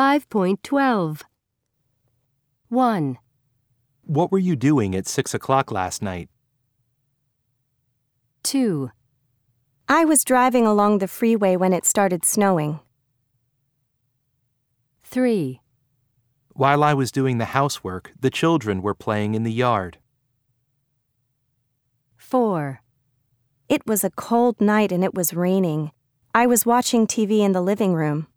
5.12 1, What were you doing at 6 o'clock last night? 2, I was driving along the freeway when it started snowing. 3, While I was doing the housework, the children were playing in the yard. 4, It was a cold night and it was raining. I was watching TV in the living room.